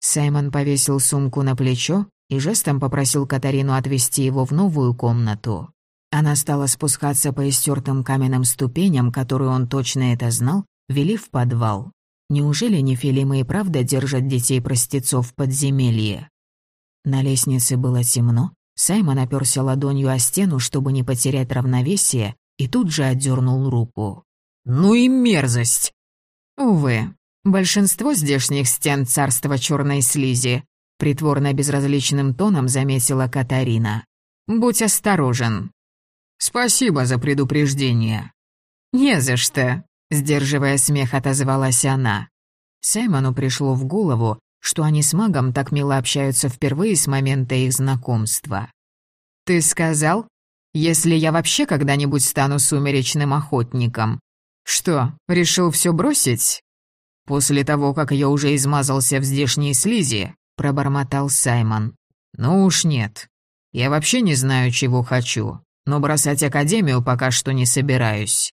Саймон повесил сумку на плечо и жестом попросил Катарину отвезти его в новую комнату. Она стала спускаться по истертым каменным ступеням, которые он точно это знал, вели в подвал. Неужели нефилимы и правда держат детей-простецов в подземелье? На лестнице было темно. Саймон оперся ладонью о стену, чтобы не потерять равновесие, и тут же отдернул руку. «Ну и мерзость!» Увы, большинство здешних стен царства черной слизи, притворно безразличным тоном заметила Катарина. «Будь осторожен». «Спасибо за предупреждение». «Не за что», — сдерживая смех, отозвалась она. Саймону пришло в голову, что они с магом так мило общаются впервые с момента их знакомства. «Ты сказал, если я вообще когда-нибудь стану сумеречным охотником, «Что, решил все бросить?» «После того, как я уже измазался в здешней слизи», — пробормотал Саймон. «Ну уж нет. Я вообще не знаю, чего хочу, но бросать академию пока что не собираюсь».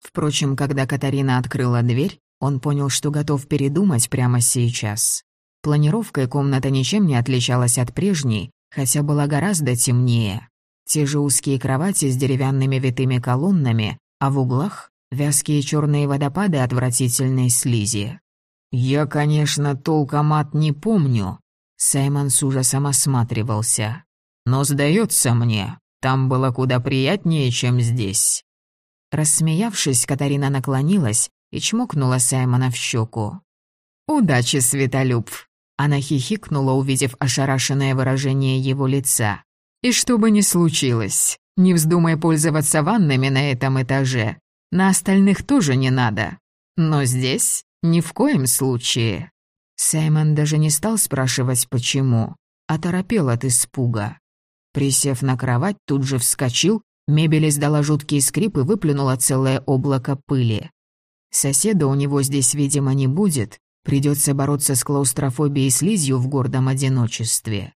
Впрочем, когда Катарина открыла дверь, он понял, что готов передумать прямо сейчас. Планировкой комната ничем не отличалась от прежней, хотя была гораздо темнее. Те же узкие кровати с деревянными витыми колоннами, а в углах вязкие черные водопады отвратительной слизи. «Я, конечно, толком ад не помню», — Саймон с ужасом осматривался. «Но сдается мне, там было куда приятнее, чем здесь». Рассмеявшись, Катарина наклонилась и чмокнула Саймона в щеку. «Удачи, Светолюб!» Она хихикнула, увидев ошарашенное выражение его лица. «И что бы ни случилось, не вздумай пользоваться ваннами на этом этаже. На остальных тоже не надо. Но здесь ни в коем случае. Саймон даже не стал спрашивать, почему. Оторопел от испуга. Присев на кровать, тут же вскочил, мебель издала жуткий скрип и выплюнула целое облако пыли. Соседа у него здесь, видимо, не будет, придется бороться с клаустрофобией и слизью в гордом одиночестве.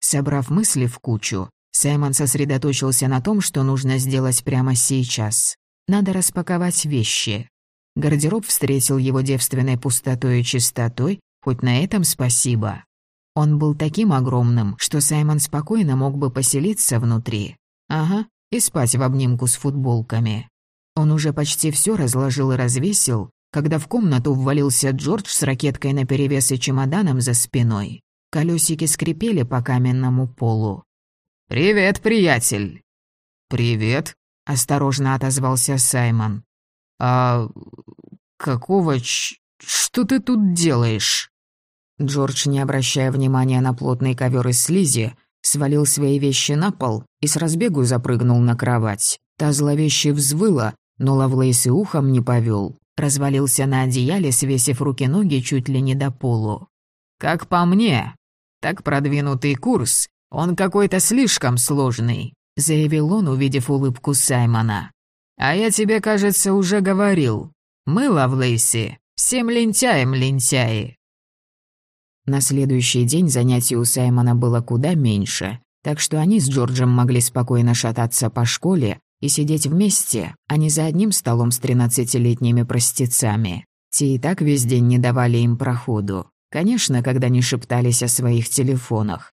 Собрав мысли в кучу, Саймон сосредоточился на том, что нужно сделать прямо сейчас. Надо распаковать вещи. Гардероб встретил его девственной пустотой и чистотой, хоть на этом спасибо. Он был таким огромным, что Саймон спокойно мог бы поселиться внутри. Ага, и спать в обнимку с футболками. Он уже почти все разложил и развесил, когда в комнату ввалился Джордж с ракеткой наперевес и чемоданом за спиной. Колесики скрипели по каменному полу. «Привет, приятель!» «Привет», — осторожно отозвался Саймон. «А какого ч... Что ты тут делаешь?» Джордж, не обращая внимания на плотный ковер из слизи, свалил свои вещи на пол и с разбегу запрыгнул на кровать. Та зловеще взвыла, но Лавлейс и ухом не повел. Развалился на одеяле, свесив руки-ноги чуть ли не до полу. «Как по мне, так продвинутый курс, он какой-то слишком сложный. — заявил он, увидев улыбку Саймона. «А я тебе, кажется, уже говорил. Мы, Лавлейси, всем лентяем лентяи». На следующий день занятий у Саймона было куда меньше, так что они с Джорджем могли спокойно шататься по школе и сидеть вместе, а не за одним столом с тринадцатилетними простецами. Те и так весь день не давали им проходу. Конечно, когда не шептались о своих телефонах.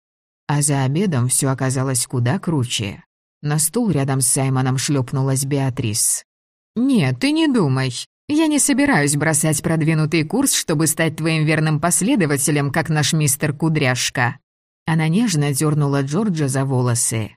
А за обедом все оказалось куда круче. На стул рядом с Саймоном шлепнулась Беатрис. «Нет, ты не думай. Я не собираюсь бросать продвинутый курс, чтобы стать твоим верным последователем, как наш мистер Кудряшка». Она нежно дернула Джорджа за волосы.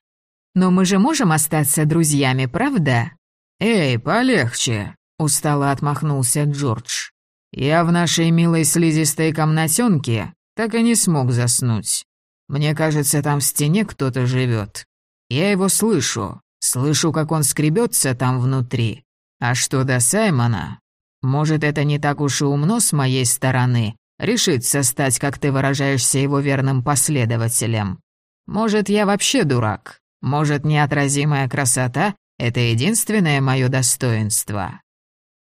«Но мы же можем остаться друзьями, правда?» «Эй, полегче», — устало отмахнулся Джордж. «Я в нашей милой слизистой комнатенке так и не смог заснуть. Мне кажется, там в стене кто-то живет. Я его слышу. Слышу, как он скребется там внутри. А что до Саймона? Может, это не так уж и умно с моей стороны, решиться стать, как ты выражаешься, его верным последователем. Может, я вообще дурак. Может, неотразимая красота — это единственное мое достоинство.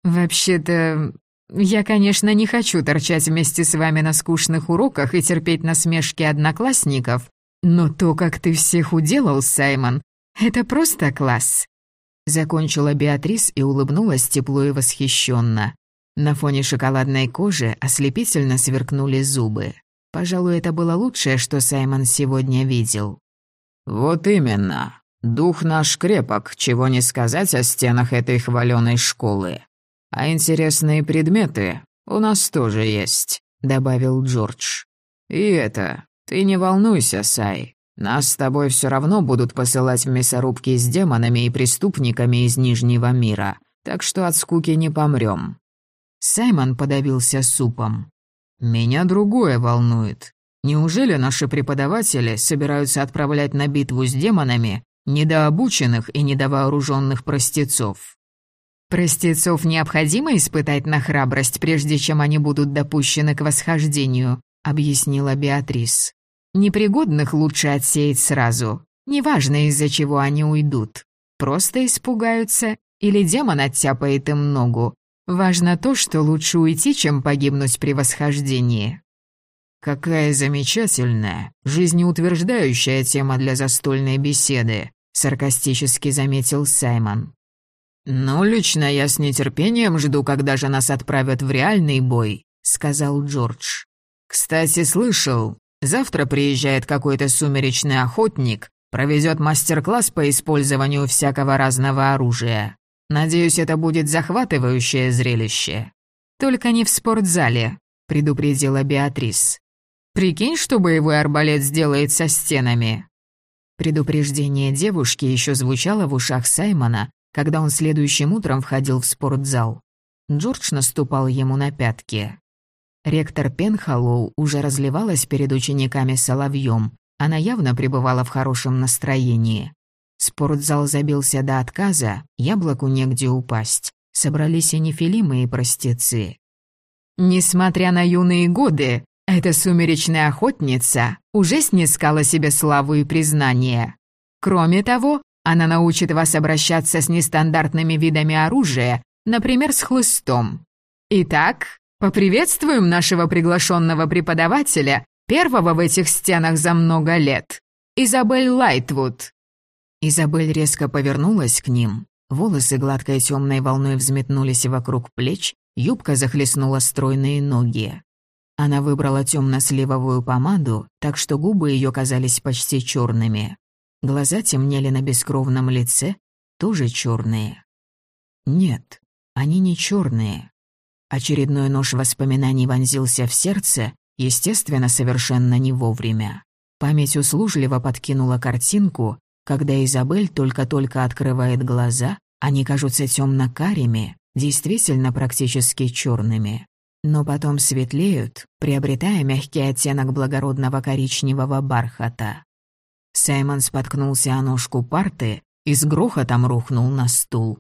Вообще-то, я, конечно, не хочу торчать вместе с вами на скучных уроках и терпеть насмешки одноклассников, Но то, как ты всех уделал, Саймон, это просто класс!» Закончила Беатрис и улыбнулась тепло и восхищенно. На фоне шоколадной кожи ослепительно сверкнули зубы. Пожалуй, это было лучшее, что Саймон сегодня видел. «Вот именно. Дух наш крепок, чего не сказать о стенах этой хваленой школы. А интересные предметы у нас тоже есть», — добавил Джордж. «И это, ты не волнуйся, Сай. Нас с тобой все равно будут посылать в мясорубки с демонами и преступниками из Нижнего мира, так что от скуки не помрем. Саймон подавился супом. «Меня другое волнует. Неужели наши преподаватели собираются отправлять на битву с демонами недообученных и недовооруженных простецов?» «Простецов необходимо испытать на храбрость, прежде чем они будут допущены к восхождению», — объяснила Беатрис. «Непригодных лучше отсеять сразу. Неважно, из-за чего они уйдут. Просто испугаются, или демон оттяпает им ногу. Важно то, что лучше уйти, чем погибнуть при восхождении». «Какая замечательная, жизнеутверждающая тема для застольной беседы», — саркастически заметил Саймон. «Ну, лично я с нетерпением жду, когда же нас отправят в реальный бой», — сказал Джордж. «Кстати, слышал, завтра приезжает какой-то сумеречный охотник, проведет мастер-класс по использованию всякого разного оружия. Надеюсь, это будет захватывающее зрелище». «Только не в спортзале», — предупредила Беатрис. «Прикинь, что боевой арбалет сделает со стенами». Предупреждение девушки еще звучало в ушах Саймона, когда он следующим утром входил в спортзал. Джордж наступал ему на пятки. Ректор Пенхоллоу уже разливалась перед учениками соловьем. Она явно пребывала в хорошем настроении. Спортзал забился до отказа, яблоку негде упасть. Собрались и нефилимы, и простецы. Несмотря на юные годы, эта сумеречная охотница уже снискала себе славу и признание. Кроме того, она научит вас обращаться с нестандартными видами оружия, например, с хлыстом. Итак, поприветствуем нашего приглашенного преподавателя, первого в этих стенах за много лет, Изабель Лайтвуд». Изабель резко повернулась к ним. Волосы гладкой темной волной взметнулись вокруг плеч, юбка захлестнула стройные ноги. Она выбрала темно-сливовую помаду, так что губы ее казались почти черными. Глаза темнели на бескровном лице, тоже черные. Нет, они не черные. Очередной нож воспоминаний вонзился в сердце, естественно, совершенно не вовремя. Память услужливо подкинула картинку, когда Изабель только-только открывает глаза, они кажутся темно-карими, действительно практически черными. Но потом светлеют, приобретая мягкий оттенок благородного коричневого бархата. Саймон споткнулся о ножку парты и с грохотом рухнул на стул.